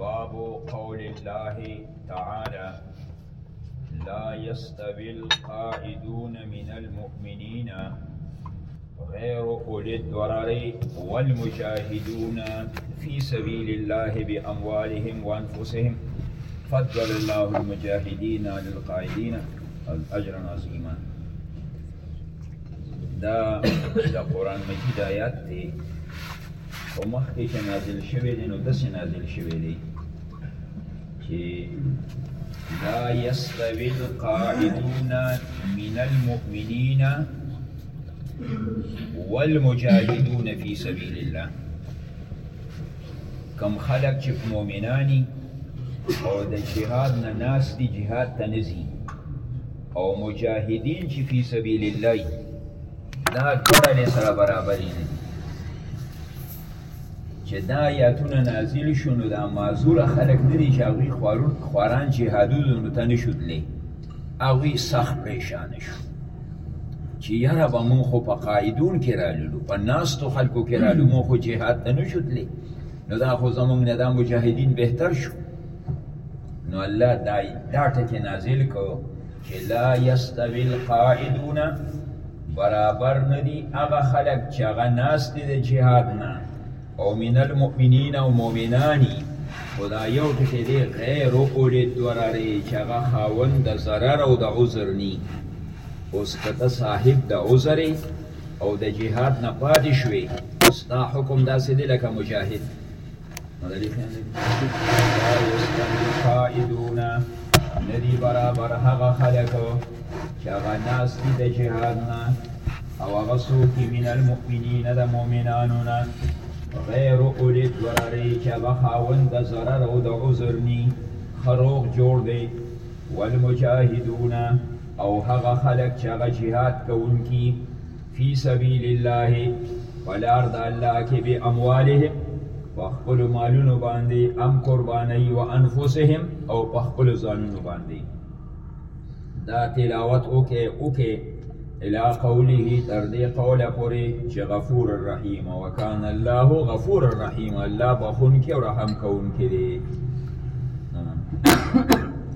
باب قول الله تعالى لا يستوي القائدون من المؤمنين غير أولي الضرر والمجاهدون في سبيل الله بأموالهم وأنفسهم فضل الله المجاهدين للقائدين الأجر عظيما دا دا قرآن مجيد آيات او مخکې چې نازل شوی دی نو داسې نازل شوی دی چې لا يستوي القاعدون من المؤمنين والمجاهدون في سبيل الله کم خلق چې مؤمنانی او د جهاد نه ناس دي جهاد ته نزي او مجاهدین چې فی سبیل الله دا دوړه له سره برابرې نه دي چې دا آیاتونه نازل شو نو دا معذور خلک نه دي چې هغوی خوارون خواران جهادونو ته نه شو تللی هغوی سخت پریشانه شو چې یاره به مونږ خو په قاعدون کې راللو په ناستو خلکو کې رالو مونږ خو جهاد ته نه شو تللی نو دا خو زمونږ نه دا مجاهدین بهتر شو نو الله دا دا ټکی نازل کو چې لا یستوی القاعدون برابر ندی هغه خلک چې هغه ناست دي د جهاد نه او من المؤمنین او مؤمنانی خدا یو ټکی دی غیر اولی دراری چې هغه خاوند د ضرر او د عذر نی اوس که ته صاحب د عذر او د جهاد نه پاتې شوې ستا حکم داسې دی لکه مجاهد ندی برابر هغه خلک چې هغه ناس دي د جهاد نه او هغه څوک دي من المؤمنین د مؤمنانو نه غیر اولی ضررې چې هغه خاوند د ضرر او د عذر ني ښه روغ جوړ دی والمجاهدون او هغه خلک چې هغه جهاد کوونکي فی سبیل الله په لار د الله کې به اموالهم په خپل مالونو باندې ام قرباني و انفسهم او په خپل ځانونو باندې دا تلاوت وکي وکي الى قوله تر دې قوله پورې چې غفور الرحیم وکان الله غفور الرحیم الله بخون کې او رحم کون کې دی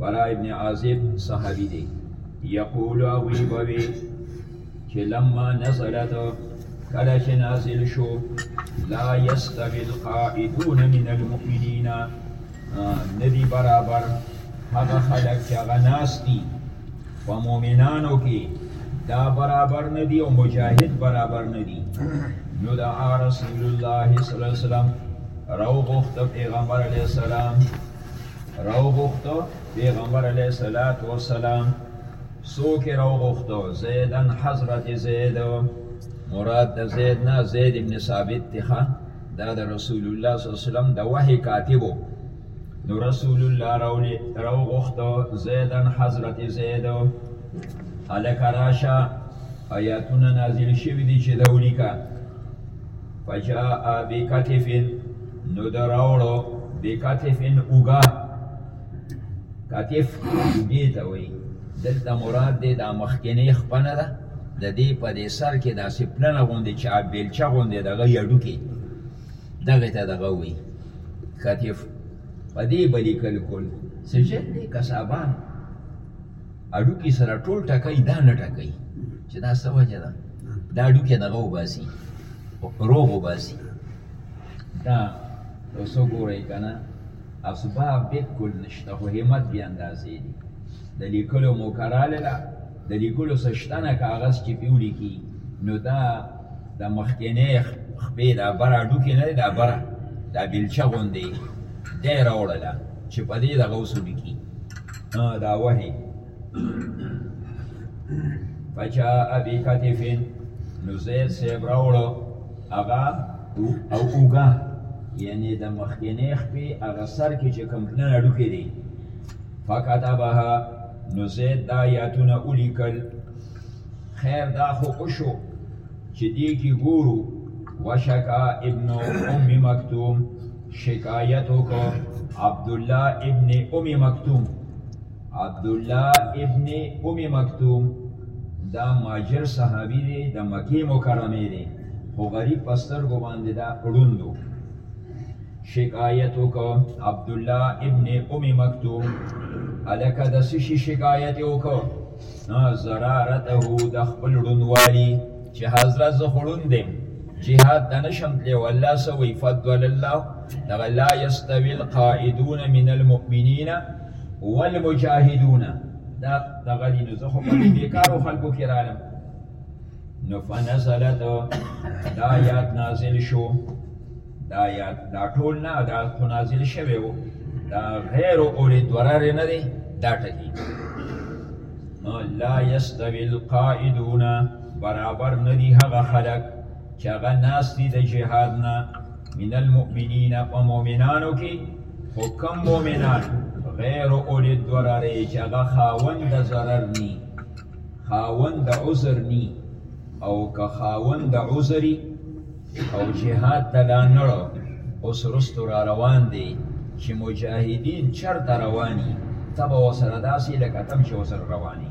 برا ابن عازب صحابي دی یقول او ویبوي چې لما نزلت کله چې نازل شو لا یستوی القائدون من المؤمنین ندی برابر هغه خلک چې هغه ناس دي په مؤمنانو کې دا برابر ندی او مجاهد برابر ندی نو دعا رسول الله صلی الله علیه وسلم راو غوښت پیغمبر علیه السلام راوغوښته، پيغمبر عليه الصلاة والسلام، څوک يې راوغوښته؟ زيدا حضرت زيد، مراد د زيد نه زيد ابن ثابت دی ښه دا د رسول الله صلی الله علیه وسلم د وحی کاتب نو رسول الله راولي راوغوښته زيدا حضرت زيد الک راشه آیاتونه نازل شوی دي چې دا ولیکه فجاء بکتفن نو د راوړو بکتف ان اوګا کتف اوګې ته وایي دلته مراد دی دا مخکنۍ خپنه ده د دې په دې سر کې داسې پلنه غوندې چې بیلچه غوندې دغه یې هډوکې دغه ته دغه وی کتف په دې به لیکل کول څه ژر دی کسابان هډوکي سره ټول ټکوي دا نه ټکوي چې دا څه وجه ده دا هډوکی دغه وباسي روغ وباسي دا نو څه ګورئ کنه اسباب بالکل نشته خو همت بیا اندازې دي د لیکلو موقع راغله د لیکلو څه شته نه کاغذ چې پې ولیکي نو دا د مخکنۍ خپې دا بره هډوکې نه دی دا بره دا بلچه غوندې دی راوړله چې په دې دغه اوس ولیکي دا وهې فجاء ابي کتف نو زید صاحب راوړو هغه او اوګه یعنی د مخکنی خپې هغه سر کې چې کوم نه ډوکې دي فکتبها نو زید دا آیاتونه ولیکل خیر دا خو وشو چې دې کې ګورو وشکا ابن ام مکتوم شکایت وکړو عبد الله ابن ام مکتوم عبدالله ابن ام مکتوم دا ماجر صحابي دی د مکې مکرمې دی خو غریب په سترګو باندې دا ړوند و شکایت وکړ عبدالله ابن ام مکتوم هلکه د څه شي شکایت یې وکړ ضرارته د خپل ړوندوالي چې حضرت زه خو ړوند یم جهاد ته نه شم تللی او الله څه وایي فضل الله دغه لا یستوي القاعدون من المؤمنین والمجاهدون دا دغه دي نو زه خو په دې بیکارو خلکو کې رالم نو فنزلت دا یاد نازل شو دا یاد دا ټول نه دا خو نازل شوی و دا غیر اولی درر نه دی دا ټکی لا یستوی القائدون برابر ندی هغه خلق چې هغه ناس دي د جهاد نه من المؤمنین په مؤمنانو کې خو کم مؤمنان غیر اولی الضرر چې هغه خاوند د ضرر ني خاوند د عذر ني او که خاوند د عذري او جهاد ته لا نړو اوس رستو را روان دي چې مجاهدین چرته رواني تبه وسره داسې لکه تم چې وسره رواني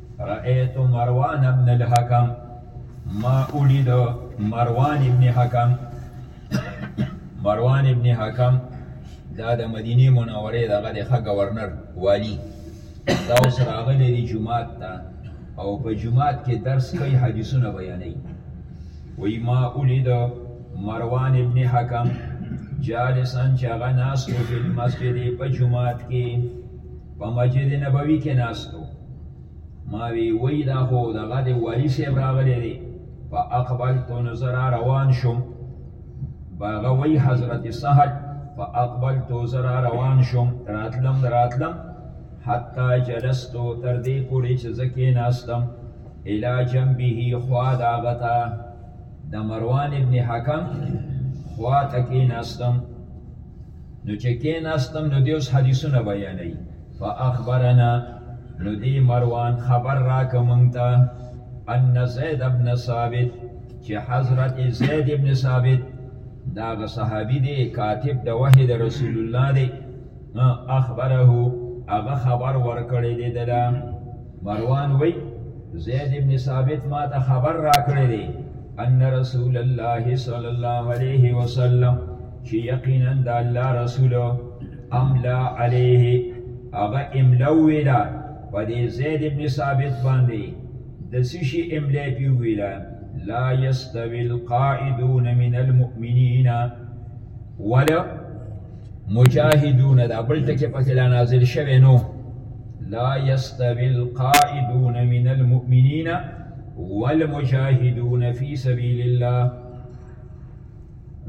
رأیت مروان ابن الحکم ما اولید مروان ابن حکم مروان ابن حکم دا د مدینه منورې دغه د ښه گورنر والی دا اوس راغلی دی جماعت ته او په جماعت کې درس کوي حدیثونه بیانوي وی ما اولید مروان ابن حکم جالسا چې هغه ناست و په مسجد په جماعت کې په مسجد نبوي کې ناستو ما وی وی دا خو دغه دی والی صاحب راغلی دی په اقبل تو نظر روان شوم باغه وی حضرت سهل په اقبل تو نظر روان شوم راتلم راتلم حتی جلستو تر دې پورې چې زکه ناستم الی جنبه خوا داغتا د مروان ابن حکم خوا تکې ناستم نو چې کېناستم نو دی اوس حدیثونه بیانوي فاخبرنا نو دی مروان خبر راکه مونږ ته ان زید ابن ثابت چې حضرت زید ابن ثابت دا غ صحابي دی کاتب د وحی د رسول الله دی اخبره هغه خبر ورکړی دی دلا مروان وی زید ابن ثابت ما ته خبر را کړی دی ان رسول الله صلی الله علیه وسلم چې یقینا د الله رسول املا علیه هغه املا ویلا په دې زید ابن ثابت باندې د سشي املا پی ویلا لا یستوی القائدون من المؤمنین ولا مجاهدون دا بل ټکی پکې لا نازل شوی نو لا يستوي القائدون من المؤمنين والمجاهدون في سبيل الله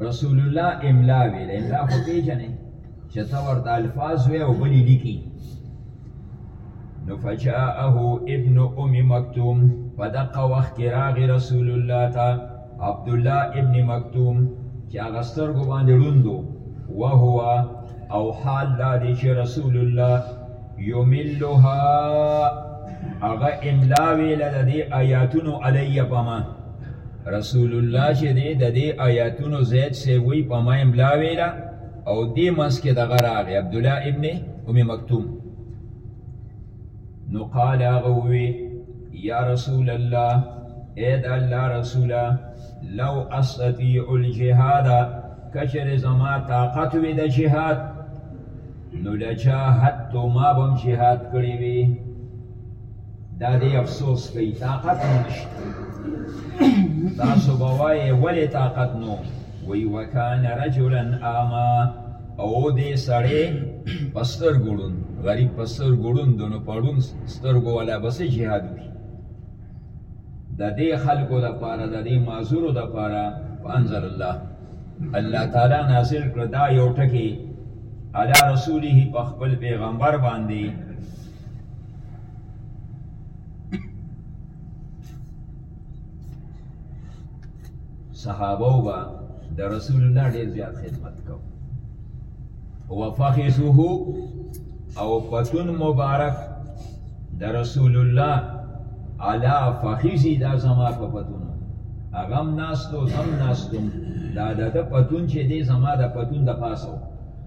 رسول الله املا ویل املا خو پیژنې چې څو ورته الفاظ وي او بلی لیکي نو فجاءه ابن ام مکتوم په دقه وخت کې راغی رسول الله ته عبدالله ابن مکتوم چې هغه سترګو باندې روندو وهو او حال دا دی چې رسول الله یملها هغه املا ویل د دې آیاتونو علیه پما رسول الله چې دی د دې آیاتونو زید سی وی پما املا ویل او دې منځ کې دغه راغی عبد الله ابن ام مکتوم نو قال هغه وی یا رسول الله اے د الله رسوله لو استطيع الجهاد کچر زما طاقت وي د جهاد نو لجاهد تو ما بم جهاد کړی وي دا دې افسوس کوي طاقت نشته تاسو بوای ولې طاقت نو وی وکانه رجلا اما او دې سړی پستر ګړون غریب پستر ګړون د نو پړون سترګو ولا بسې جهاد وي د دې خلکو د پاره د دې معذورو د پاره انزل الله الله تعالی نازل کړ دا یو ټکی علی رسوله په خپل پیغمبر باندې صحابه او با د رسول الله ډیر زیات خدمت کو وفخذه او پتون مبارک د رسول الله علا فخذی دا زما په پتون اغم ناستو زم ناستم دا د پتون چې دی زما د پتون د پاسو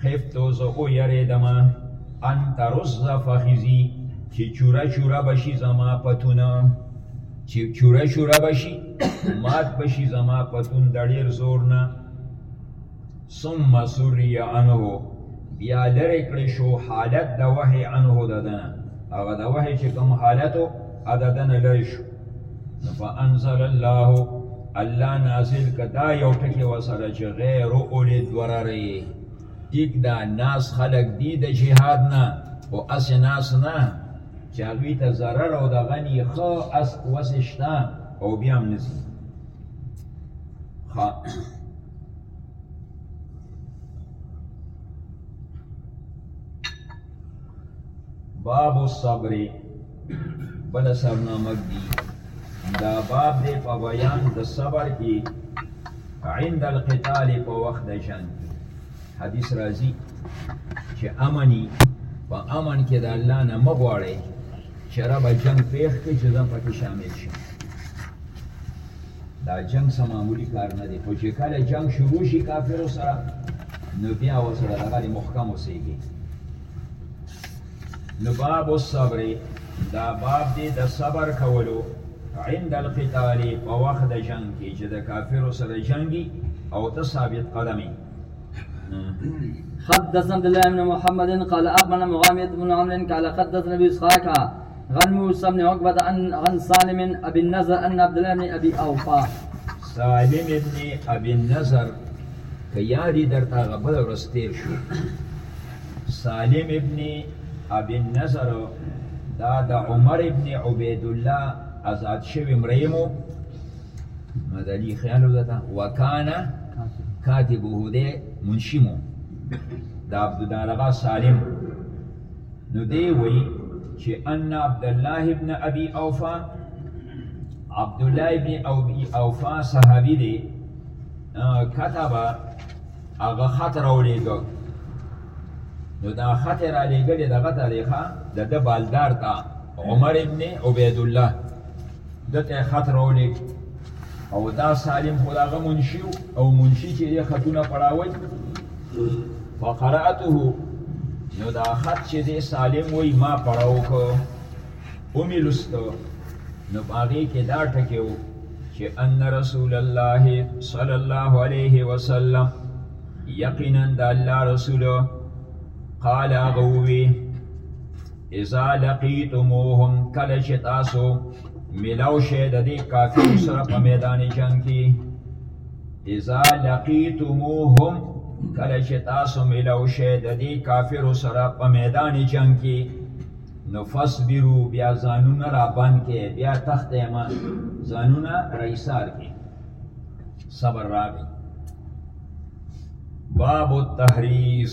خفت زه او یریدم ان ترز فخیزی چې چورا چورا بشي زما پتونه چې چورا چورا بشي مات بشي زما پتون د ډیر زور نه ثم سوری عنه بیا لری کړی شو حالت د وحی عنه ددنه هغه د وحی چې کوم حالتو اددنه لری شو فانزل الله الله نازل کدا یو ټکی وسره چې غیر اول ضرری ټیک دا ناس خلق دی د جهاد نه او اس ناس نه چې هغه ته zarar او د غنی خو اس وسشتا او بیا هم نسی ها باب الصبر بل سرنامه دی دا باب دی په بیان د صبر کې عند القتال په وخت د جنگ حدیث راځي چې امني په امن کې د الله نه مغواړي چې رب جنگ پیښ کې چې زم پکې شامل شي دا جنگ څه معمولی کار نه دی خو چې کله جنگ شروع شي کافرو سره نو بیا وسره دغه دی محکم اوسېږي نو باب الصبر دا باب دی د صبر کولو عند القتال په وخت د جنگ کې چې د کافرو سره جنگي او ته ثابت قدمي حدثنا عبد الله بن محمد قال اخبرنا مغامية بن عمرو قال حدثنا ابي اسحاق عن موسى بن عقبة عن سالم أبي النذر أن عبد الله بن أبي أوفى سالم بن أبي النذر که یادی درته غبل ورځ تیر شو سالم ابن ابي النذر دا د عمر ابن عبيد الله آزاد شوی مریمو مدلی خیال ودتا وکانا کاتبه ده منشمو دا عبد الله سالم نو دی وایي چې ان عبد الله ابن ابي اوفا عبد الله ابن ابي اوفا صحابي دی كتب هغه خط راولېږه نو دا خط را لېږلې دغه تاریخه د ده بالدار ته عمر ابن عبیدالله ده ته خط راولېږ او دا سالم خو دغه منشي او منشي چې دی خطونه پړاوی فقرأته نو دا خط چې دی سالم وای ما پړاو کو اومې لوستو نو باغې کې دا ټکیو چې ان رسول الله صلی الله علیه وسلم یقینا د الله رسول قال غوي اذا لقیتموهم کله چې تاسو ملاو شئ د دې کافر سره په میدان جنگ کې اذا لقیتموهم کله چې تاسو ملاو شئ د دې کافر سره په میدان جنگ کې نو فصبرو بیا ځانونه را بند کې بیا تخت ما ځانونه رئیسار کې صبر راغی باب التحریز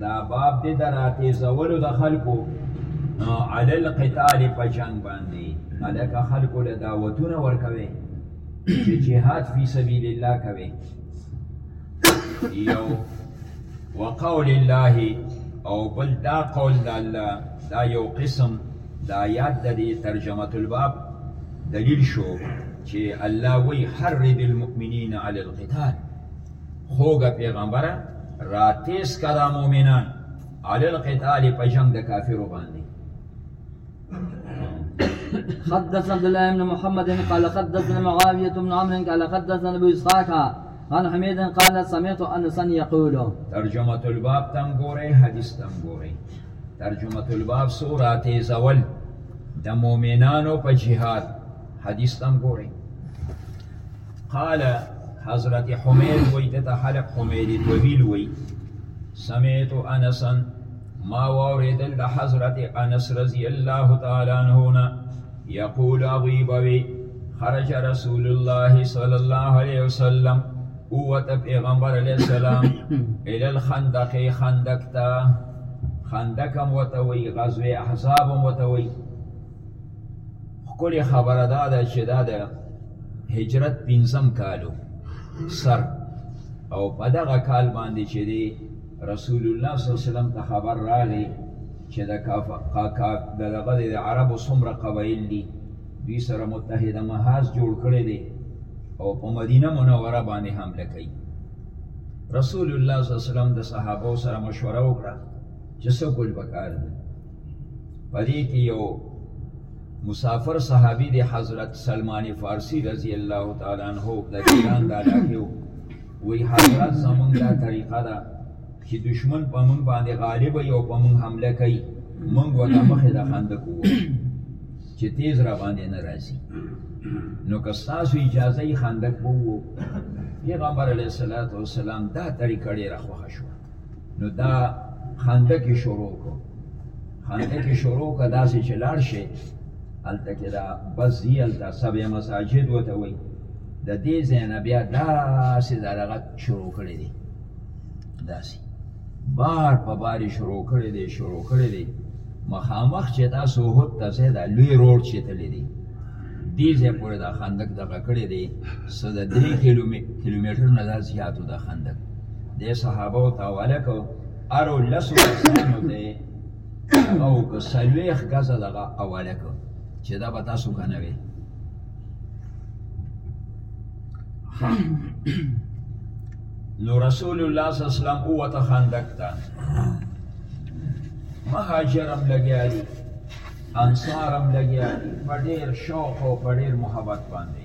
دا باب دی د راتیزولو د خلکو علی القتال په جنگ باندې الکه خلکو له دعوتونه ورکوي چې جهاد فی سبیل الله کوي یو وقول الله او بل دا قول د الله دا یو قسم دا یاد د دې ترجمه الباب دلیل شو چې الله وی حرد المؤمنین علی القتال هوګه پیغمبره را تیز کا دا مومنان علی القتال په جنگ د کافرو باندې حدث عبد الله بن محمد قال حدثنا معاوية بن عمرو قال حدثنا ابو اسحاق عن حميد قال سمعت انس يقول ترجمة الباب تم ګوري حدیث تم ګوري ترجمة الباب سورات زول د مؤمنانو په جهاد حدیث تم ګوري قال حضرت حمید وی دته خلق حمید طویل وی سمعت انسا ما واردل د حضرت انس رضی الله تعالی عنہ نا یقول غیبوی خرج رسول الله صلی الله علیه وسلم اوت پیغمبر علیه السلام ال الخندق خندق تا خندقم وتوی غزوه احزابم وتوی خکلی خبره دا ده چې دا د هجرت پنځم کالو سر او په دغه کال باندې چې دی رسول الله صلی الله علیه وسلم ته خبر راغی چې د کاکا د دغه د عربو څومره قبایل دي دوی سره متحده محاذ جوړ کړی دی او په مدینه منوره باندې حمله کوي رسول الله صلی الله علیه وسلم د صحابه سره مشوره وکړه چې څه کول پکار دي پدې کې یو مسافر صحابي دی حضرت سلمان فارسی رضی الله تعالی عنہ د ایران د علاقې وی حضرت زمونږ دا طریقه ده چې دشمن په مونږ باندې غالب یو په مونږ حمله کوي مونږ وته مخه د خندق وو چې تیز را باندې نه راځي نو که تاسو اجازه یې خندق وو پیغمبر علیه الصلاۃ والسلام دا طریقه ډیره خوښه شوه نو دا خنده کې شروع کو خنده کې شروع کا داسې چې لاړ شي هلته کې دا بس ځي هلته سبع مساجد ورته وایي د دې ځای نه بیا داسې دا دغه شروع کړی دی داسې بار په بار یې شروع کړی دی شروع کړی دی مخامخ چې تاسو احد ته ځای دا لوی روډ چې تللی دی دې ځای پورې دا خندق دغه کړی دی څه د درې کیلومتر نه دا زیاتو دا خندق د صحابه او تاواله کو ارو لسو کسانو ته او که سلویخ کسا دغه اواله کو چې دا به تاسو که نه وي نو رسول الله صلی الله علیه وسلم او ته خندق تا مهاجرم لګیا دي انصارم لګیا دي په ډیر شوق او په ډیر محبت باندې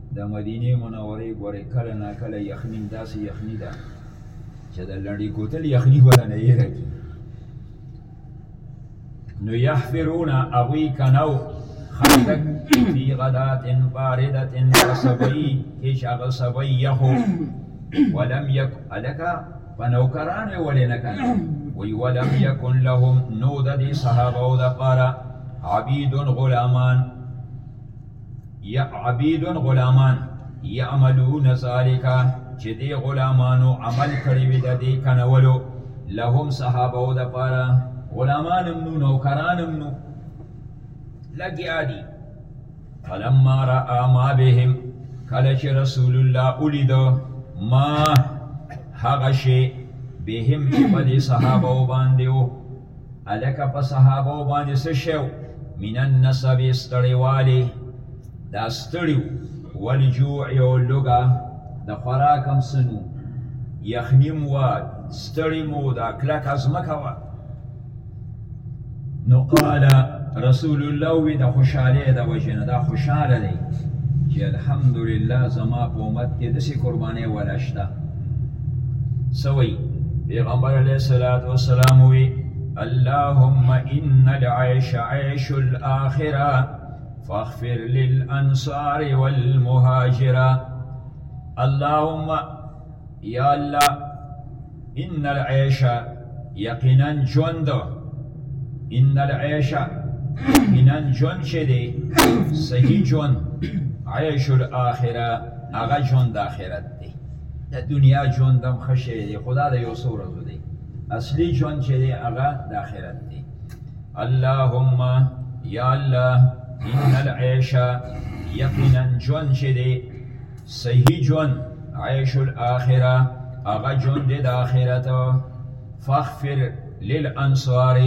د مدینې منورې ګورې کله نا کله یخنی داسې یخنی ده چې د لنډې کوتل یخنی ولا نه یې راکي نو یحفرون هغوی کنو خلق فی غدات باردت وسبی کې چې هغه سبی یخو ولم یک الکه په نوکرانو یې ولې نه کنه وی ولم یکن لهم نو د دې صحابه او د پاره عبید غلامان یا عبید غلامان یعملون ذالک چې دی غلامانو عمل کړی وي د دې کنولو لهم صحابه او د پاره غلامانم نو نوکرانم نو لګیا دي فلما را ما بهم کله چې رسول الله ولید ما هغه شی بهم چې په دې صحابه باندې وو الکه په صحابه باندې څه شو من النسب استړیوالی دا ستړیو والجوع او لګا د خوراک هم سنو یخنیم و ستړی مو دا کلک ازمکه و نو قال رسول الله وی د خوشاله د وجنه دا خوشاله دی چې الحمدلله زما په امت کې د سي قربانې ولاشته سوی پیغمبر علیه السلام وی اللهم إن العيش عيش الآخرة فاغفر للأنصار والمهاجرة اللهم يا الله إن العيش يقينا جند إن العيش يقينا جند شدي صحيح جند عيش الآخرة أغا جند آخرت دی د دنیا ژوند هم ښه شی دی خو دا د یو څو ورځو دی اصلي ژوند چې دی هغه د آخرت دی اللهم یا الله ان العیش یقینا ژوند چې دی صحیح ژوند عیش الاخره هغه ژوند دی د آخرت فاغفر للانصار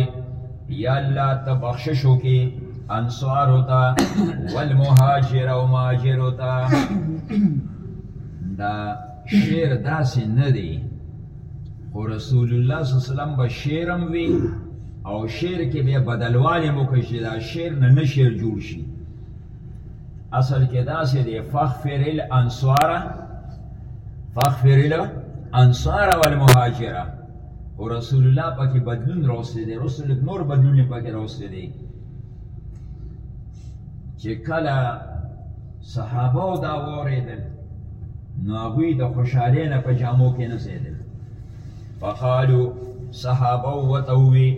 یا الله ته بخشش وکړي انصار ته والمهاجر او مهاجر ته دا شعر داسې نه دی خو رسول الله صلی الله علیه وسلم به شعرم وی او شعر کې بیا بدلوالی مو کوي چې دا شعر نه نه شعر جوړ شي اصل کې داسې دی فخفر الانصار فخفر الانصار والمهاجره او رسول الله پکې بدلون راوستي دی رسول نور بدلون پکې راوستي دی چې کله صحابه او دا وریدل نو هغوی د خوشحالۍ نه په جامو کې نه سیدل فقالو صحابه وتوي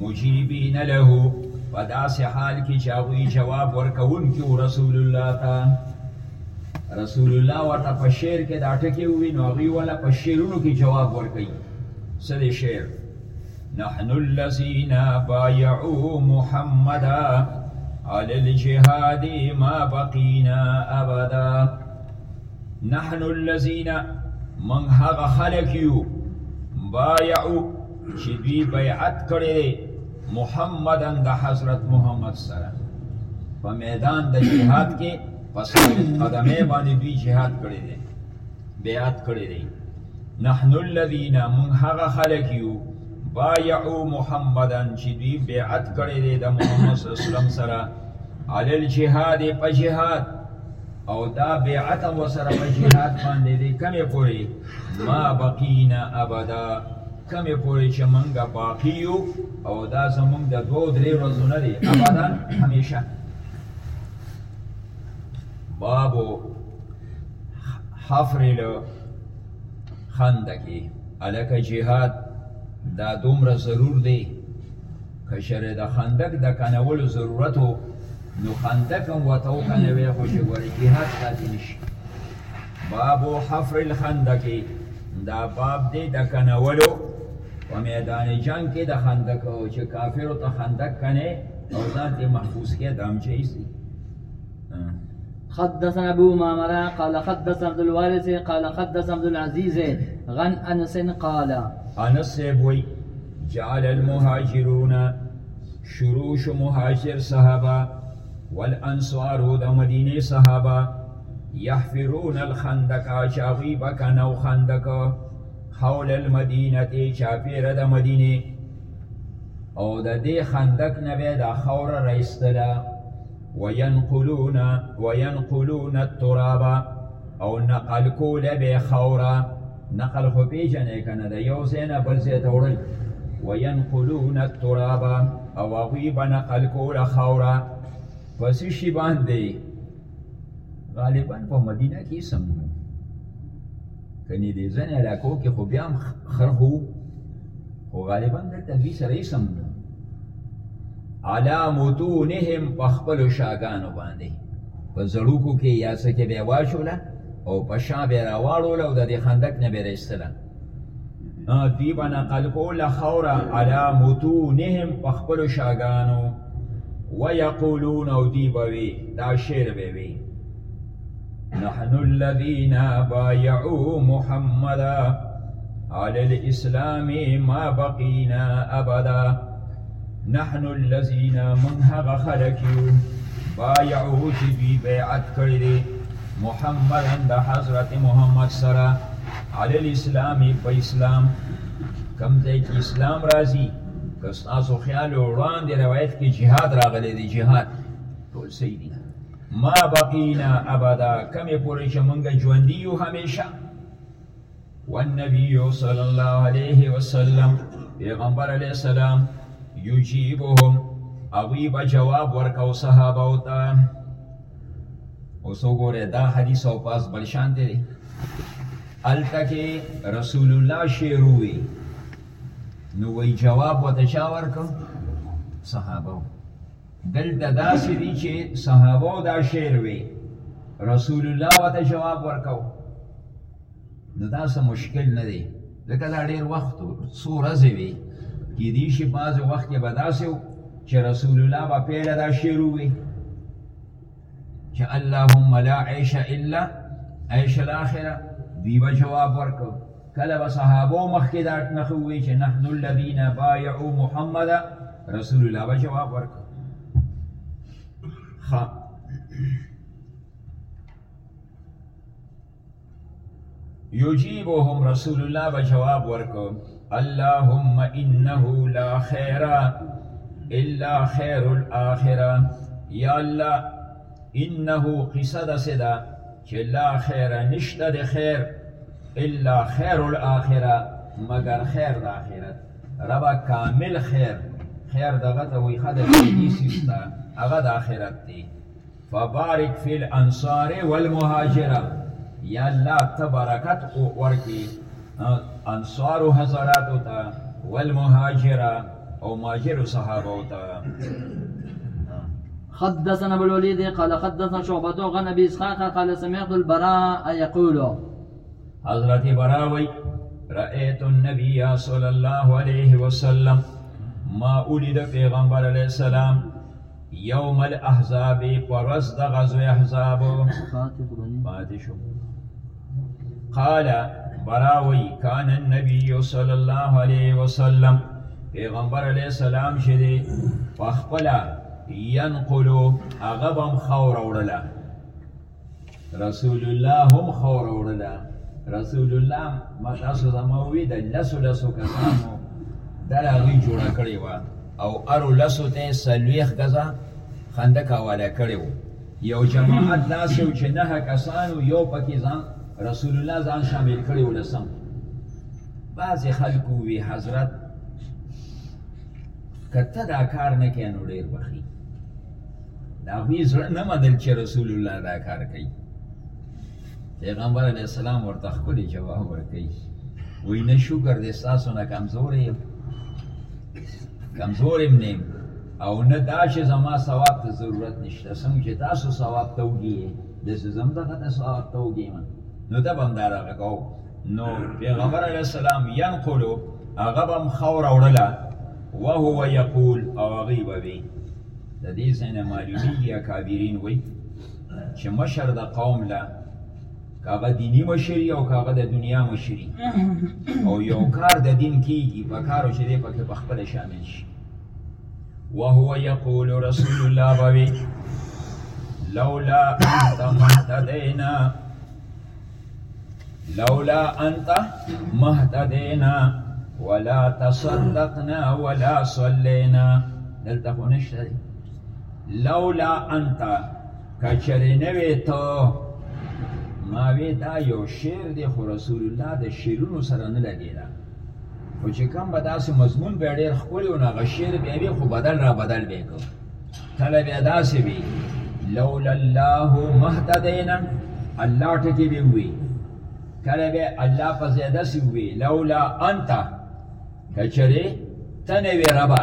مجیبین له په داسې حال کې چې هغوی جواب ورکوونکي رسول الله ته رسول الله ورته په شعر کې دا ټکی ووي نو هغوی ولا په شعرونو کې جواب ورکوي څه دی شعر نحن الذين بايعوا محمدا على الجهاد ما بقينا ابدا نحن الذين من هغه خلق یو بايعوا چې دوی بیعت کړی محمدن د حضرت محمد سره په میدان د جهاد کې پس قدمه باندې دوی جهاد کړی دی بیعت کړی دی نحن الذين من هغه خلق یو بایعو محمدن چې دوی بیعت کړی دی د محمد صلی الله علیه وسلم سره علی الجهاد په جهاد او دا بیعت او سره په جهاد باندې دی کمه پوری ما بقینا ابدا کمه پوری چې منګه باقی یو او دا زمونږ د دوه درې ورځې نه دی ابدا همیشه بابو حفرې له خنده کې الکه جهاد دا دومره ضرور دی که شر د خندق د کنولو ضرورت وو نو خندق هم ورته وکنوی خو چې ګورې جهاد پاتې نه شي باب حفر الخندق دا باب دی د کنولو په میدان جنگ کې د خندق او چې کافرو ته خندق کنه او ځان ته محفوظ کې دام چي سي حدثنا ابو مامرا قال حدثنا عبد الوارث قال حدثنا عبد العزيز غن انس قال انس بوي جعل المهاجرون شروش مهاجر صحابه والانصار د مدینه صحابه يحفرون الخندق چاوي بکنو خندق حول المدینه چاپیر د مدینه او د دې خندق نه به د خور راستله وینقلون وینقلون التراب او نقل کول به خورا نقل خو پیژنې کنه د یو ځای نه بل ځای ته وړل وینقلون التراب او هغوی به نقل کول خورا په څه شي باندې غالبا په مدینه کې سمو کني دې ځنې علاقو کې خو بیا هم خره خو خو غالبا دلته دوی سره یې سم نه علا متونهم په خپلو شاګانو باندې په زړوکو کې یا څه کې به یې واچوله او په شا به یې راواړوله او د دې خندق نه به یې راایستله دوی به نقل کوله خاوره علا متونهم په خپلو شاګانو ویقولون او دوی به وي دا شعر به وي نحن الذين بايعوا محمدا على الاسلام ما بقينا ابدا نحن الذين من هغه خلق بايعوا چې دوی بیعت کړی دی محمد د حضرت محمد سره علي الاسلام په اسلام کم ځای کې اسلام راځي که تاسو خیال وړاندې روایت کې جهاد راغلی دی جهاد ټول صحیح دي ما بقینا ابدا کمې پورې چې مونږ ژوندي یو همیشه والنبی صلی الله علیه وسلم پیغمبر علیه السلام یجیبهم اوی به جواب ورکاو صحابه او ته اوس وګوره دا حدیث او پاس بل شان دی الته کې رسول الله شعر وی نو وی جواب وته چا ورکم صحابه دلته داسې دي چې صحابه دا شعر وي رسول الله وته جواب ورکاو نو دا څه مشکل نه دی ځکه دا ډېر وخت و څو ورځې وي کیدی شي بعضې وخت کې به داسې و چې رسول الله به پیله دا شعر ووي چې اللهم لا عيش الا عيش الاخره دی به جواب ورکړ کله به صحابه مخکې دا نخو وی چې نحن الذين بايعوا محمد رسول الله به جواب ورکړ خ یجیبهم رسول الله به جواب ورکو اللهم انه لا خیر الا خیر الاخره یا الله انه قصد سدا چې لا خیر نشته د خیر الا خیر الاخره مگر خیر د اخرت ربا کامل خیر خیر دغه ته وي خدای دې سیستا هغه د اخرت دی فبارک فی الانصار والمهاجره یا الله ته برکت ورکړي انصار او حضرات ته والمهاجره او مهاجر صحابه ته حدثنا ابو الوليد قال حدثنا شعبة عن ابي اسحاق قال سمعت البراء يقول حضرت براء وي رأيت النبي صلى الله عليه وسلم ما ولد پیغمبر عليه السلام یوم الاحزاب پرز د غزو احزاب پاتې شو قال براوی کان النبی صلی الله علیه وسلم پیغمبر علیه السلام چې دی په خپل ينقلو هغه بم خور وړله رسول الله هم خور وړله رسول الله مشاسو زما وی د لسو لسو کسانو دغه غي جوړ کړی و او ارو لسو ته سلويخ غزا خندق حواله کړو یو جماعت داسې و چې نه کسانو یو پکې ځان رسول الله ځان شامل کړی و لسم بعضې خلکو وی حضرت که ته دا کار نه کوې نو ډېر بخي د هغوی زړه نه منل چې رسول الله دا کار کوي پیغمبر علیه السلام ورته ښکلی جواب ورکوي وایي نه شکر دی ستاسو نه کمزوری یم کمزور یم نه او نه دا چې زما ثواب ته ضرورت نشته څنګه چې تاسو ثواب ته وږي داسې زه هم دغه ته ثواب ته وږی یم نو ده به هم دا دغه کوو نو پیغمبر علیه السلام ینقلو هغه به هم خاوره وړله وهو یقول او هغوی به وي د دې ځای نه معلومیږي اکابرین وایي چې مشر د قوم له که هغه دیني مشري او که هغه د دنیا مشري او یو کار د دین کیږي په کارو چې دی پکې په خپله شامل شي وهو یقول رسول الله بوي لولا انت مهتدینا لولا انت مهتدینا ولا تصدقنا ولا صلینا دلته خو نشته لولا انت کچری نوی تو ما وی دا یو شعر دی خو رسول الله د شعرونو سره نه لګی دا خو چې کم به داسې مضمون به ډېر ښکلی و نو هغه شعر به یې خو بدل را بدل به یې کله بیا داسې وي لولا الله مهتدینا الله ټکی به وي کله به الله په زیاده سی وي لولا انت کچره تنه وی ربا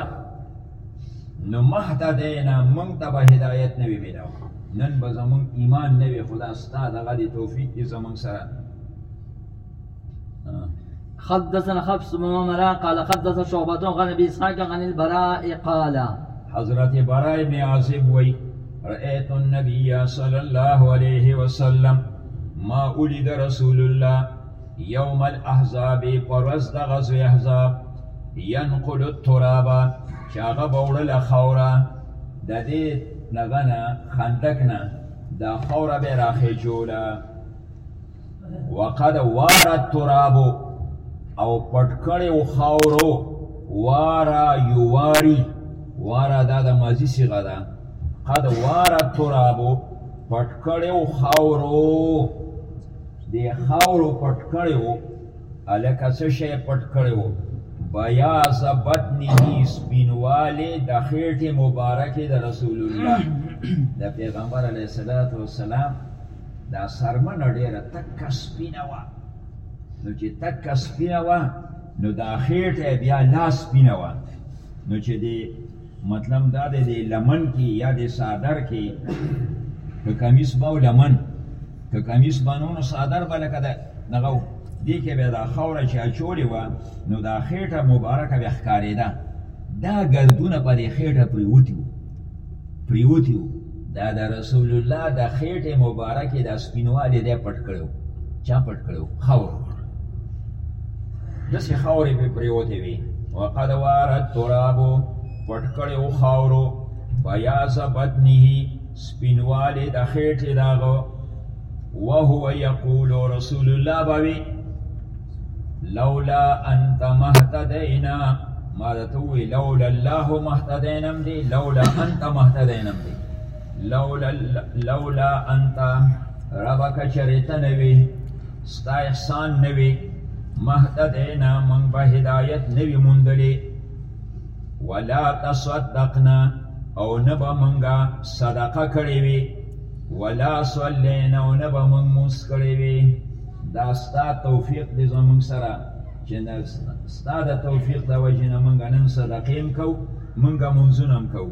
نو مهتدینا مونږ ته به هدایت نه وی ملاو نن به زمون ایمان نه وی خدا ستاسو د غلي توفیق زمون سره حدثنا خفص بن عمرا قال حدث شعبة عن ابي اسحاق عن البراء قال حضرت براء بن عازب وی رأيت النبي صلى الله عليه وسلم ما ولد رسول الله يوم الاحزاب پرز د غزو احزاب ينقل التراب چاغه بوړل خوره د دې نغنه خندق نه دا خوره به راخې جوړه وقد وارا تراب او پټکړې او خاورو وارا یواری وارا دا د ماضی صيغه ده قد وارا تراب پټکړې او خاورو د خاورو پټکړې او الکه څه شی پټکړې او بیاض بطنه سپینواله د خېټه مبارکه د رسول الله د پیغمبر علیه الصلاۃ والسلام دا سرمنه ډیره تکه سپینه وه نو چې تکه سپینه وه نو دا خېټه بیا لا سپینه وه نو چې دی مطلب دا دی د لمن کې یا د صادر کې که کمیس به لمن که کمیس به نو نو صادر به لکه دغه دی کې به دا خوره چې اچولې وه نو دا خېټه مبارکه به ښکارېده دا ګردونه په دې خېټه پرېوتي وو پریوتی وو دا د رسول الله د خېټې مبارکې دا سپینوالی دی پټ کړی وو چا پټ کړی وو خاور داسې خاورې پې پریوتې وي وقد وارد ترابو پټ کړی وو خاورو بیاض بطنه سپینوالی د خېټې داغه وهو یقول رسول الله باوی لولا انت مهتدینا ما ته وی لولا الله مهتدینم دی لولا انت مهتدینم دی لولا لولا انت ربک چرتن وی ستا احسان نوی مهتدینا من به هدایت نوی مندلی ولا تصدقنا او نه به مونږه صدقه کړې وي ولا صلینا او نه به مونږ مونږ کړې وي دا ستا توفیق دې زمونږ سره چې نه ستا د توفیق د وجې نه مونږ نن صدقې هم کوو مونږه مونځونه هم کوو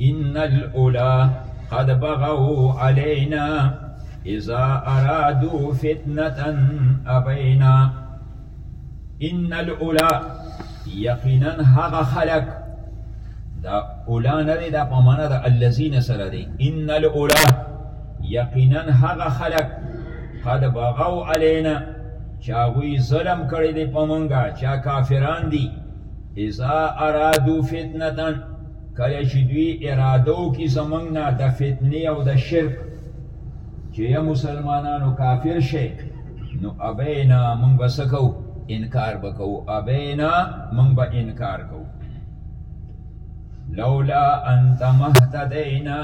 ان الاولا قد بغوا علينا اذا ارادوا فتنه ابينا ان الاولا یقینا هغه خلق دا اولا نه دی دا په معنا د الذين سره دی ان الاولا یقینا هغه خلق قد بغوا علينا چا وی ظلم کړی دی په مونږه چا کافران دي اذا ارادو فتنه کله چې دوی اراده وکړي زمونږ نه د فتنې او د شرک چې یا مسلمانانو کافر شي نو ابینا مونږ به څه کوو انکار به کوو ابینا مونږ به انکار کوو لولا انت مهتدینا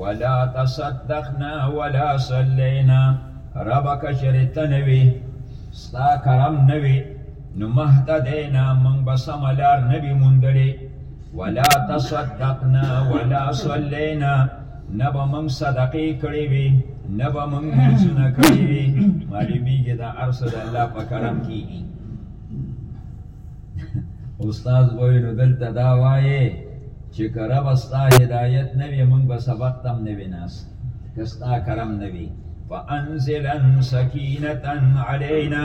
ولا تصدقنا ولا صلینا ربک شرطنوی ستا کرم نوی نو مهتدینا موږ به سمه لار نه وي موندلې ولا تصدقنا ولا صلینا نه به موږ صدقې کړې وي نه به موږ لمونځونه کړې وي معلومېږي دا هر څه د الله په کرم کېږي استاد وایي نو دلته دا وایې چې که رب ستا هدایت نه وي موږ به سبق ته هم نه وي ناست که ستا کرم نه وي فانزلا سکینة علینا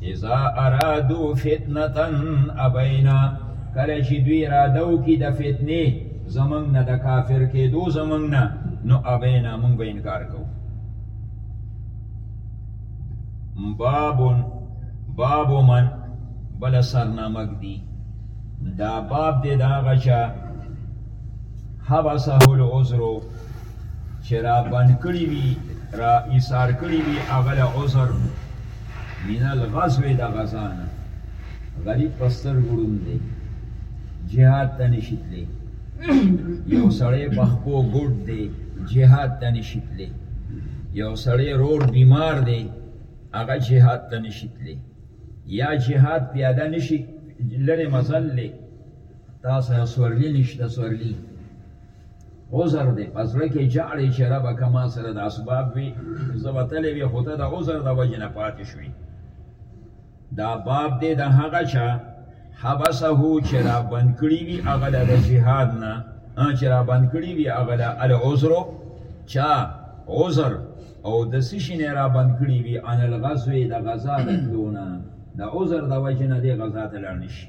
اذا ارادو فتنه ابینا کله چې دوی اراده وکړي د فتنې زمنګ نه د کافر کېدو زمنګ نه نو ابینا مونږ به انکار کوو بابون باب من بل سرنامک دی دا باب دی دا غچا حبسه العذرو چې را بند کړی وي را ایثار کړی وي هغه عذر من الغزو د غزا نه غریب په سترګو ړوند دی جهاد ته نشي تللی یو سړی په خپو ګوډ دی جهاد ته نشي تللی یو سړی رور بیمار دی هغه جهاد ته نشي تللی یا جهاد پیاده نشي لرې مزل دی تاسو سورلی نشته سورلی عذر دی په زړه کې جاړې چې ربه که ما سره د اسباب وي زه به تللی وي خو ته د عذر د وجې نه پاتې شوې دا باب دی د هغه چا حبسه چې را بند کړي وي هغه له جهاد نه چې را بند کړي وي هغه له العذر چا عذر او د سشي نه را بند کړي وي ان الغزو د غزا د تلونه د عذر د وجې نه دی غزا ته لاړ نشي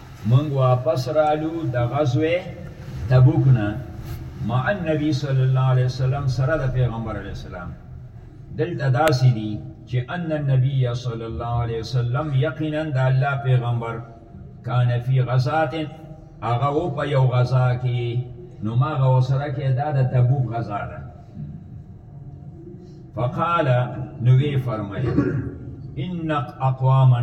مونږ واپس رالو د غزوه تبوک نه مع النبي صلی الله علیه وسلم سره د پیغمبر علیه السلام دلته داسې دي چې ان النبي صلی الله علیه وسلم یقینا د الله پیغمبر کان فی غزات هغه او په یو غزا کې نو ما غو سره کې دا د تبوک غزا ده فقال نو وی فرمایي ان اقواما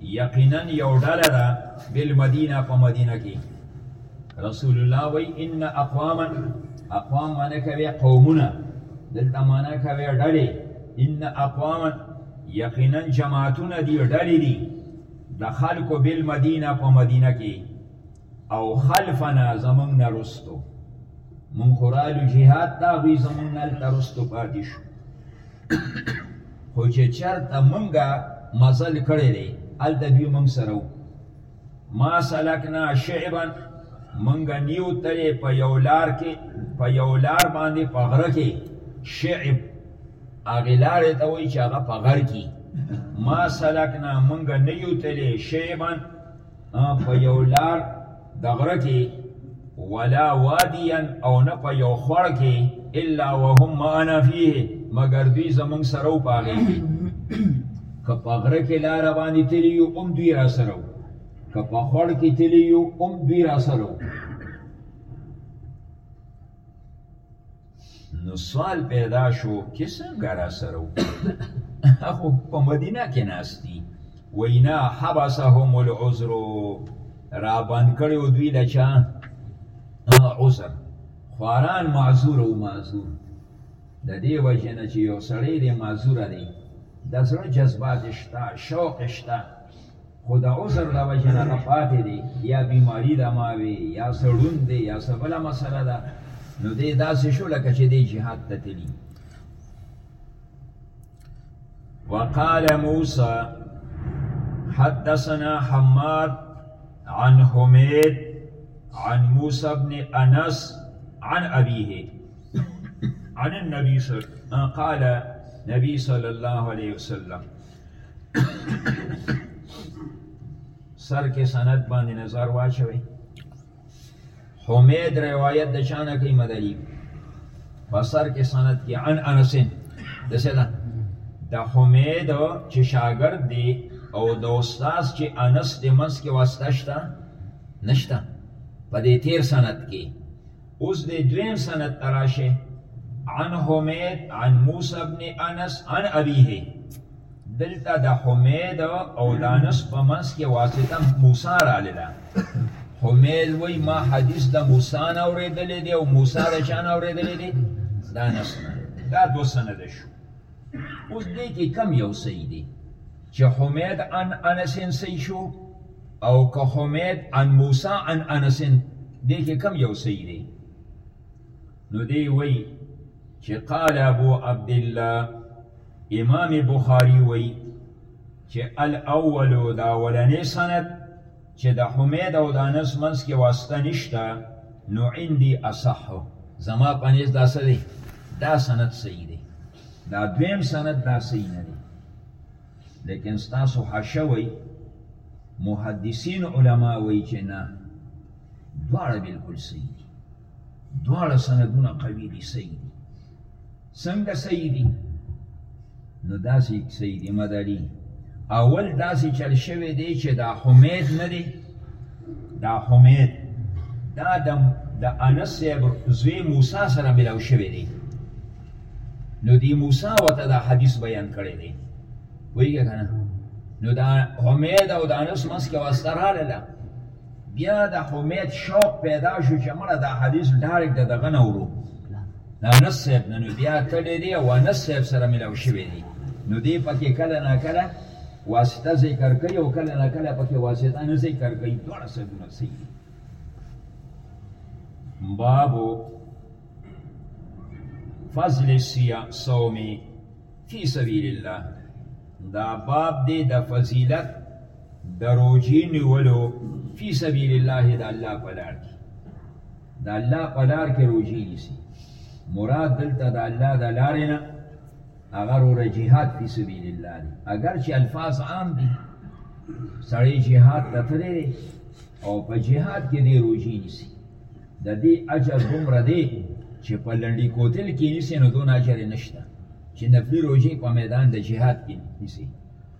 یقینا یو ډله ده بالمدینه په مدینه کې رسول الله وی ان اقواما اقوام معنی کوي قومونه دلته معنی کوي ډلې ان اقواما یقینا جماعتونه دي ډلې دي د خلکو بالمدینه په مدینه کې او خلفنا زمونږ نه رستو مونږ خو رالو جهاد ته هغوی زمونږ نه هلته رستو پاتې شو خو چې چېرته مونږه مزل کړی دی هلته دوی مونږ سره وو ما سلکنا شعبا مونږه نیو تلې په یو لار کې په یو لار باندې په غره کې شعب هغې لارې ته وایي چې هغه په غر کې ما سلکنا مونږه نه یو تلې شعبا په یو لار د غره کې ولا وادیا او نه په یو خړ کې الا وهم معنا فيه مگر دوی زمون سره او پاغه که په غره کې لار باندې تللی یو هم دوی را سره که په خړ کې تللی یو هم دوی را سره نو سوال پیدا شو چې څنګه را سره وکړو خو په مدینه کې ناستی وینا حبسهم العذر را بند کړو دوی لچا عذر خواران معذور او معذور د دې وجه نه چې یو سړی دی معذور دی د زړه جذبات شته شوق شته خو د عذر له وجې نه هغه پاتې دی، یا بیماري ده ما وې، یا څه ړوند دی، یا څه بله مسله ده، نو دی داسې شو لکه چې دی جهاد ته تلي. وقال موسى حدثنا حماد عن حميد عن موسى بن أنس عن أبيه عن النبي صلى الله عليه وسلم قال نبي صلى الله عليه وسلم سر کې سند باندې نظر واچوي حمید روایت د چانه کوي مدني په سر کې سند کې عن انسن د څه ده د حمید چې شاګرد دی او د استاد چې انس د منس کې واسطه شته نشته په دې تیر سند کې اوس دې دویم سند تراشه عن حمید عن موسی ابن انس عن ابیه دلته د حمید او د انس په منځ کې واسطه موسی رااله ده حمید وای ما حدیث د موسی نه اورېدلې دی او موسی د چا نه اورېدلې دی د انس نه دا دو سند شو اوس دې کې کم یو صحیح دی چې حمید عن انسن صحیح شو او که حمید عن موسی عن انسن دې کې کم یو صحیح دی نو دی وی چې قال ابو عبد الله امام بخاری وی چې الاول دا ولنې سند چه د حمید او د انس منځ کې واسطه نشته نو عندي اصح زما په نس دا څه دی دا سند صحیح دی دا دویم سند دا صحیح نه دی لیکن ستاسو حاشیه وای محدثین علما وای چې نه دواړه بالکل صحیح دي دواړه سندونه قوي دي صحیح دي څنګه صحیح دي نو داسې صحیح دي مداري اول داسې چل شوی دی چې دا حمید نه دی دا حمید دا د د انس صاحب زوی موسی سره ملاو شوی دی نو دی موسی وته دا حدیث بیان کړی دی وایي کنه نو دا حمید او د انس مس کې واسطه رااله بیا د حمید شوق پیدا شو چې مړه دا حدیث ډایرکټ د دغه نه ورو د انس صاحب نه نو بیا تللی دی او انس صاحب سره ملاو شوی دی نو دی پکې کله نه کله واسطه ذکر کوي او کله نه کله پکې واسطه نه ذکر کوي دواړه سبونه صحیح دي بابو فضل سیا صومی فی سبیل الله دا باب دی د فضیلت د روژې نیولو فی سبیل الله د الله په لار کې د الله په لار کې روژې نیسي مراد دلته د الله د لارې نه هغه روره جهاد فی سبیل الله دی اگر چې الفاظ عام دي سړی جهاد ته تللی دی او په جهاد کې دی روژې نیسي د دې اجر دومره دی چې په لنډي کوتل کې نیسي نو دون اجر نشته چې نفلي روژې په میدان د جهاد کې نیسي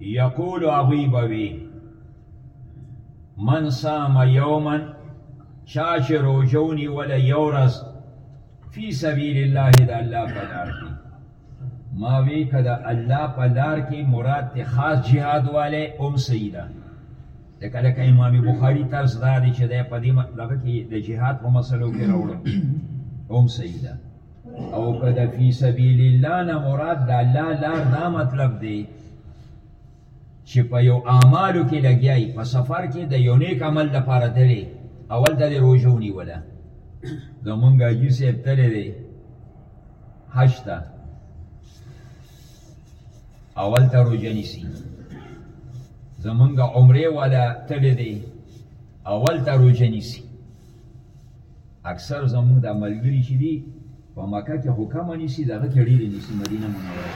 یقول هغوی به وي من صام یوما چا چې روژه ونیوله یو ورځ فی سبیل الله د الله په لار کې ما وی که د الله په لار کې مراد ته خاص جهاد والی هم صحیح ده لکه لکه امام بخاری طرز دا دی چې دی په دې دغه کې د جهاد په مسلو کې راوړو هم صحیح ده او که د فی سبیل الله نه مراد د الله لار دا مطلب دی چې په یو اعمالو کې لګیای په سفر کې د یو نیک عمل لپاره تللی اول ته روژه ونیوله زمونږ حاجي صاحب تللی دی حج ته اول ته روژه نیسي زمونږ عمرې والا تللی دی اول ته روژه نیسي اکثر زموږ دا ملګري چې دي په مکه کې خو کمه نیسي دغه کې ډېرې نیسي مدینه منوره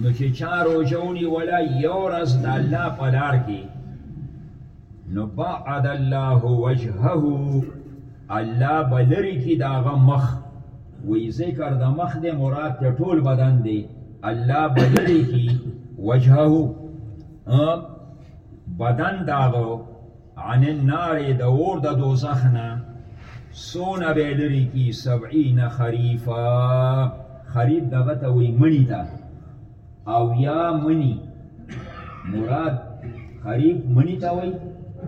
نو چې چا روژه ونیوله یو ورځ د الله په لار کې نو بعد الله وجهه الله به لرې کړي د هغه مخ وایي ذکر د مخ دی مراد ته ټول بدن دی الله به لرې کړي وجهه بدن د هغه عن النار د اور د دوزخ نه سونه به لري کی 70 خریفا خریف دغه ته وی منی تا او یا منی مراد خریف منی تا وی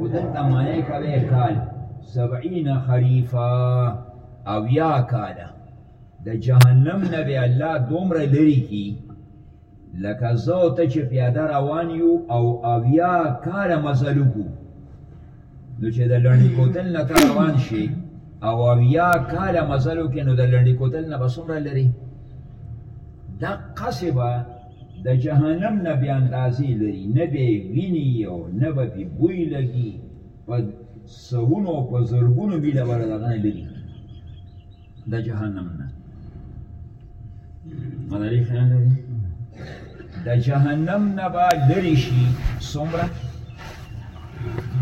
ودلته معنی کوي کال 70 خریفا او یا کاله د جهنم نه به الله دومره لري کی لکه زه او ته چې پیاده روان یو او اویا کاله مزل وکړو نو چې د لنډي کوتل نه ته روان شي او اویا کاله مزل وکړې نو د لنډي کوتل نه به څومره لري دقسې به د جهنم نه بې اندازې لري نه به یې ویني او نه به پې بوی لګي په سوونو او په زرګونو میله به له دغه نه لري د جهنم نه مداري خیال لري د جهنم نه به لري شي څومره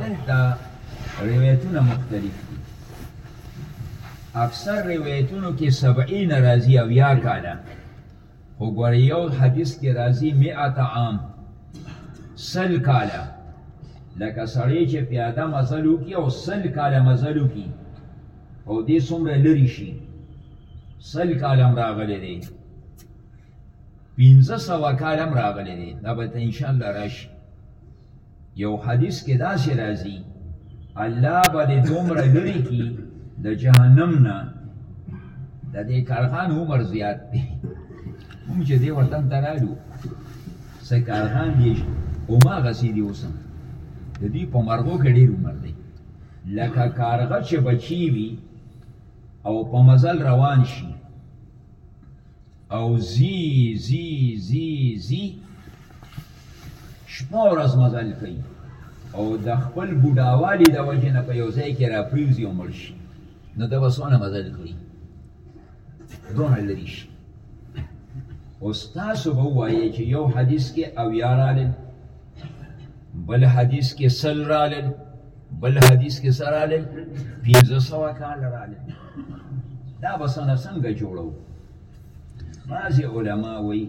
دلته روایتونه مختلف دي اکثر روایتونو کې سبعین راځي او یا کاله خو ګوره یو حدیث کې راځي مئات عام سل کاله لکه سړی چې پیاده مزل وکړي او سل کاله مزل وکړي او دې څومره لرې شي سل کاله هم راغلی دی پنځه سوه کاله هم راغلی دی دا به ته انشاءالله راشي یو حدیث کې داسې راځي الله به دې دومره لري کی د جهنم نه د دې کارخان عمر زیات دی موږ چې دې وطن ته راغلو څه کارخان دی اوما غسی دی اوسم د دې په مرغو کې ډېر عمر دی لکه کارغه چې بچی وي او په مزل روان شي او زی زی زی زی شپه ورځ مزل کوي او د خپل بوډاوالي د وجې نه په یو ځای کې را پریوزي او مړ شي نو دا به څونه مزل کړي دونه لري شي اوس تاسو به ووایئ چې یو حدیث کې اویا راغلل بل حدیث کې سل رالل بل حدیث کې سر رالل پنځه سوه کال رالل دا به سنه څنګه جوړو بعضې علما وایي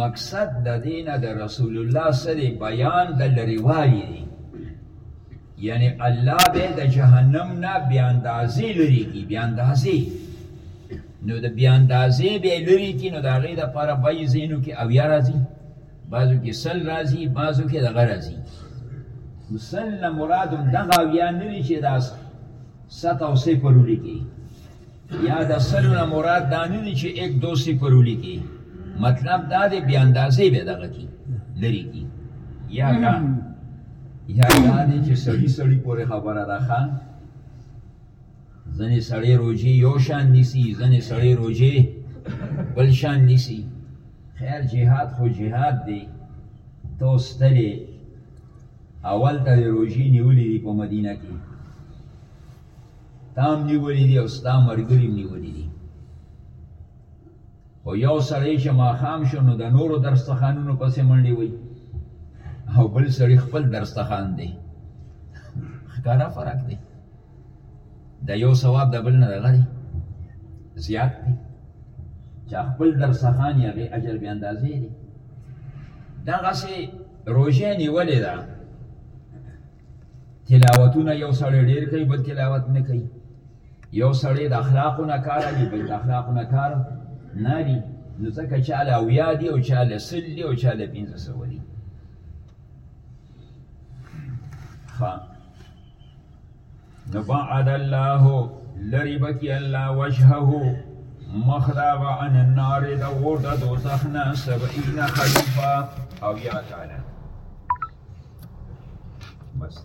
مقصد د دې نه د رسول الله سره بیان د لرېوالي دی یعنی الله به د جهنم نه بې اندازې لرې کړي بې اندازې نو د بې اندازې به یې لرې کړي نو د هغې دپاره به یې ځینو کې اویا راځي بعضو کې سل راځي بعضو کې دغه راځي نو سل نه مراد هم دغه اویا نه وي چې دا ست او صفر ولیکي یا د سلو نه مراد دا نه وي چې یک دو صفر ولیکي مطلب دا دی بیا اندازې به دغه کی لري کی یا دا یا دا دی چې سړی سړی پورې خبره ده ښه ځنې سړی روجې یو شان نیسی ځنې سړی روجې بل شان نیسی خیر جهاد خو جهاد دی تو ستلی اول ته روجې نیولې دي په مدینه کې تام نیولې دي او ستا مرګریم نیولې دي خو یو سړی چې ماښام شو نو د نورو درستخانونو پسې منډې وي او بل سړی خپل درستخان دی ښکاره فرق دی د یو ثواب د بل نه دغه دی زیات دی چا خپل در سخان یا غي اجر بیا اندازې دی دغه سي روزه نیولې ده تلاوتونه یو سړی ډیر کوي بل تلاوت نه کوي یو سړی د اخلاقو نه کار دی بل د اخلاقو نه کار نه دی نو ځکه چې علا ویا دی او چې علا سل دی او چې علا پنځه سوه دی ښه نبعد الله لربك الله وجهه مخراب عن النار دور دا دوزخنا سبعين خليفة او يا تعالى بس